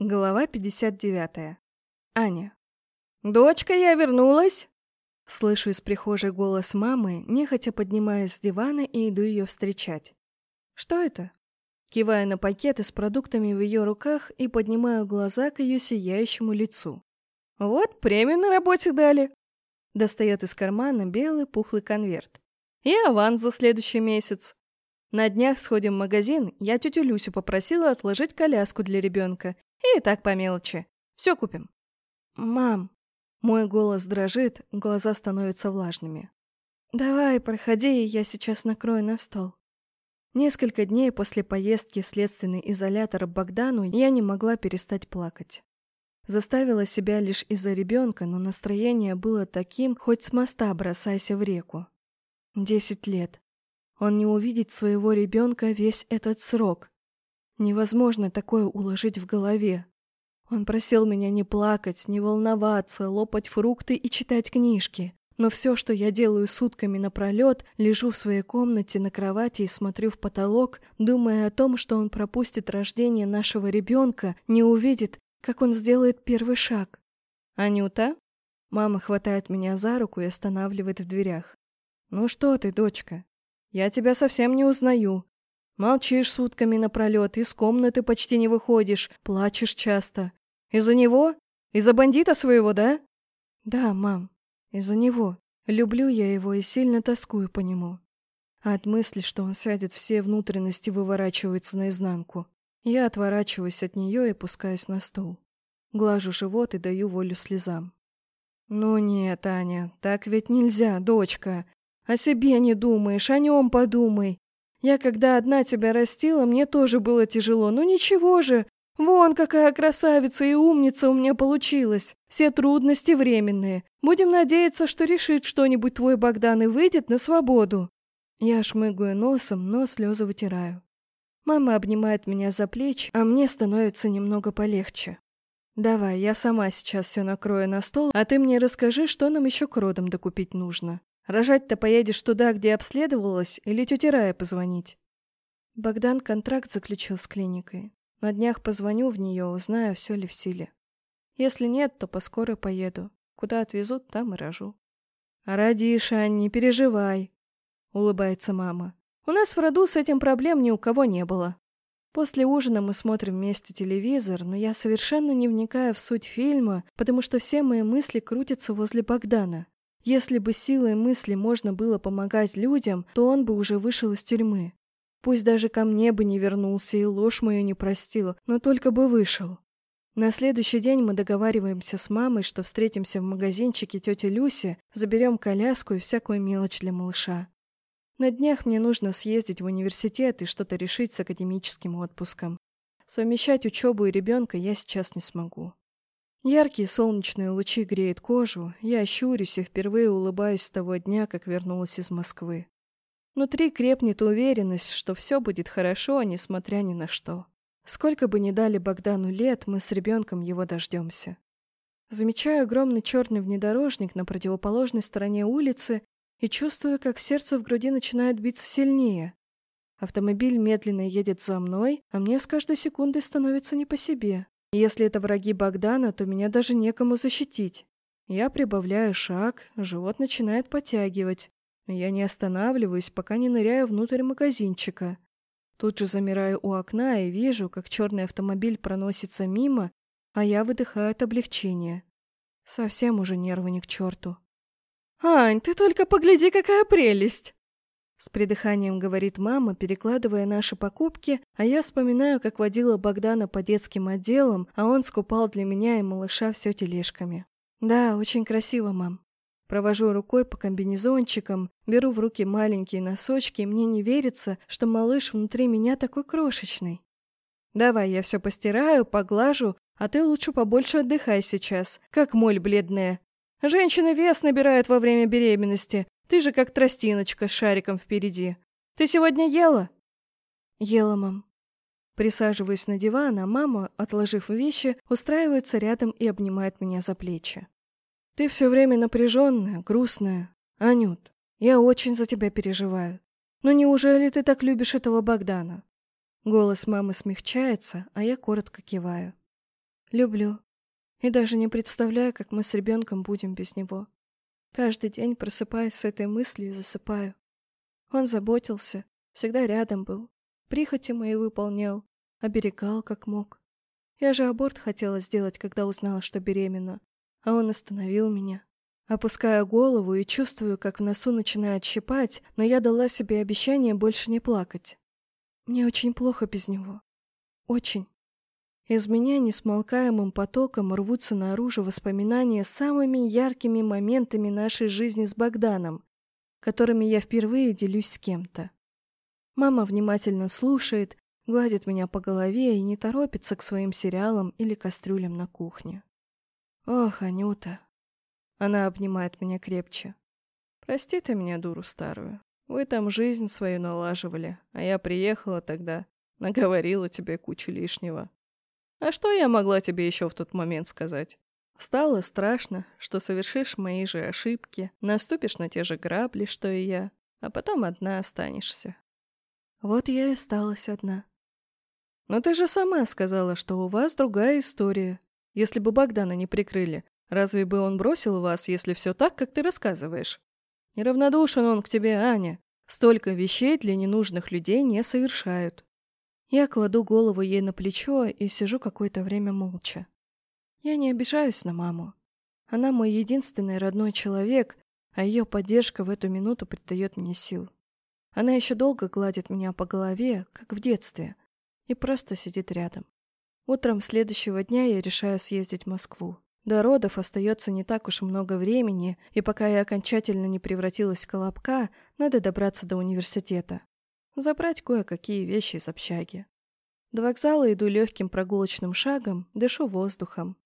Глава 59. Аня. «Дочка, я вернулась!» Слышу из прихожей голос мамы, нехотя поднимаюсь с дивана и иду ее встречать. «Что это?» Киваю на пакеты с продуктами в ее руках и поднимаю глаза к ее сияющему лицу. «Вот, премию на работе дали!» Достает из кармана белый пухлый конверт. «И аванс за следующий месяц. На днях сходим в магазин, я тетю Люсю попросила отложить коляску для ребенка и так по мелочи. Все купим. Мам. Мой голос дрожит, глаза становятся влажными. Давай, проходи, я сейчас накрою на стол. Несколько дней после поездки в следственный изолятор Богдану я не могла перестать плакать. Заставила себя лишь из-за ребенка, но настроение было таким, хоть с моста бросайся в реку. Десять лет. Он не увидит своего ребенка весь этот срок. Невозможно такое уложить в голове. Он просил меня не плакать, не волноваться, лопать фрукты и читать книжки. Но все, что я делаю сутками напролет, лежу в своей комнате на кровати и смотрю в потолок, думая о том, что он пропустит рождение нашего ребенка, не увидит, как он сделает первый шаг. «Анюта?» Мама хватает меня за руку и останавливает в дверях. «Ну что ты, дочка? Я тебя совсем не узнаю. Молчишь сутками напролет, из комнаты почти не выходишь, плачешь часто. Из-за него? Из-за бандита своего, да? Да, мам, из-за него. Люблю я его и сильно тоскую по нему. А от мысли, что он сядет, все внутренности выворачиваются наизнанку. Я отворачиваюсь от нее и пускаюсь на стол. Глажу живот и даю волю слезам. «Ну нет, Аня, так ведь нельзя, дочка. О себе не думаешь, о нем подумай. Я когда одна тебя растила, мне тоже было тяжело. Ну ничего же, вон какая красавица и умница у меня получилась. Все трудности временные. Будем надеяться, что решит что-нибудь твой Богдан и выйдет на свободу. Я шмыгаю носом, но слезы вытираю. Мама обнимает меня за плечи, а мне становится немного полегче. Давай, я сама сейчас все накрою на стол, а ты мне расскажи, что нам еще к родам докупить нужно. Рожать-то поедешь туда, где обследовалась, или тете Рае позвонить?» Богдан контракт заключил с клиникой. На днях позвоню в нее, узнаю, все ли в силе. Если нет, то по скорой поеду. Куда отвезут, там и рожу. «А родишь, Ань, не переживай», — улыбается мама. «У нас в роду с этим проблем ни у кого не было». После ужина мы смотрим вместе телевизор, но я совершенно не вникаю в суть фильма, потому что все мои мысли крутятся возле Богдана. Если бы силой мысли можно было помогать людям, то он бы уже вышел из тюрьмы. Пусть даже ко мне бы не вернулся и ложь мою не простил, но только бы вышел. На следующий день мы договариваемся с мамой, что встретимся в магазинчике тети Люси, заберем коляску и всякую мелочь для малыша. На днях мне нужно съездить в университет и что-то решить с академическим отпуском. Совмещать учебу и ребенка я сейчас не смогу. Яркие солнечные лучи греют кожу, я щурюсь и впервые улыбаюсь с того дня, как вернулась из Москвы. Внутри крепнет уверенность, что все будет хорошо, несмотря ни на что. Сколько бы ни дали Богдану лет, мы с ребенком его дождемся. Замечаю огромный черный внедорожник на противоположной стороне улицы и чувствую, как сердце в груди начинает биться сильнее. Автомобиль медленно едет за мной, а мне с каждой секундой становится не по себе. Если это враги Богдана, то меня даже некому защитить. Я прибавляю шаг, живот начинает подтягивать. Я не останавливаюсь, пока не ныряю внутрь магазинчика. Тут же замираю у окна и вижу, как черный автомобиль проносится мимо, а я выдыхаю от облегчения. Совсем уже нервы не к черту. «Ань, ты только погляди, какая прелесть!» С придыханием говорит мама, перекладывая наши покупки, а я вспоминаю, как водила Богдана по детским отделам, а он скупал для меня и малыша все тележками. Да, очень красиво, мам. Провожу рукой по комбинезончикам, беру в руки маленькие носочки, и мне не верится, что малыш внутри меня такой крошечный. Давай, я все постираю, поглажу, а ты лучше побольше отдыхай сейчас, как моль бледная. Женщины вес набирают во время беременности, ты же как тростиночка с шариком впереди. Ты сегодня ела?» «Ела, мам». Присаживаясь на диван, а мама, отложив вещи, устраивается рядом и обнимает меня за плечи. «Ты все время напряженная, грустная. Анют, я очень за тебя переживаю. Но неужели ты так любишь этого Богдана?» Голос мамы смягчается, а я коротко киваю. Люблю. И даже не представляю, как мы с ребенком будем без него. Каждый день просыпаясь с этой мыслью, засыпаю. Он заботился, всегда рядом был, прихоти мои выполнял, оберегал как мог. Я же аборт хотела сделать, когда узнала, что беременна, а он остановил меня. Опускаю голову и чувствую, как в носу начинает щипать, но я дала себе обещание больше не плакать. Мне очень плохо без него. Очень. Из меня несмолкаемым потоком рвутся наружу воспоминания с самыми яркими моментами нашей жизни с Богданом, которыми я впервые делюсь с кем-то. Мама внимательно слушает, гладит меня по голове и не торопится к своим сериалам или кастрюлям на кухне. Ох, Анюта. Она обнимает меня крепче. Прости ты меня, дуру старую. Вы там жизнь свою налаживали, а я приехала тогда, наговорила тебе кучу лишнего. А что я могла тебе еще в тот момент сказать? Стало страшно, что совершишь мои же ошибки, наступишь на те же грабли, что и я, а потом одна останешься. Вот я и осталась одна. Но ты же сама сказала, что у вас другая история. Если бы Богдана не прикрыли, разве бы он бросил вас, если все так, как ты рассказываешь? Неравнодушен он к тебе, Аня. Столько вещей для ненужных людей не совершают. Я кладу голову ей на плечо и сижу какое-то время молча. Я не обижаюсь на маму. Она мой единственный родной человек, а ее поддержка в эту минуту придает мне сил. Она еще долго гладит меня по голове, как в детстве, и просто сидит рядом. Утром следующего дня я решаю съездить в Москву. До родов остается не так уж много времени, и пока я окончательно не превратилась в колобка, надо добраться до университета. Забрать кое-какие вещи из общаги. До вокзала иду легким прогулочным шагом, дышу воздухом.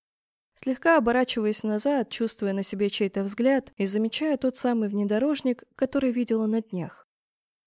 Слегка оборачиваясь назад, чувствуя на себе чей-то взгляд, и замечаю тот самый внедорожник, который видела на днях.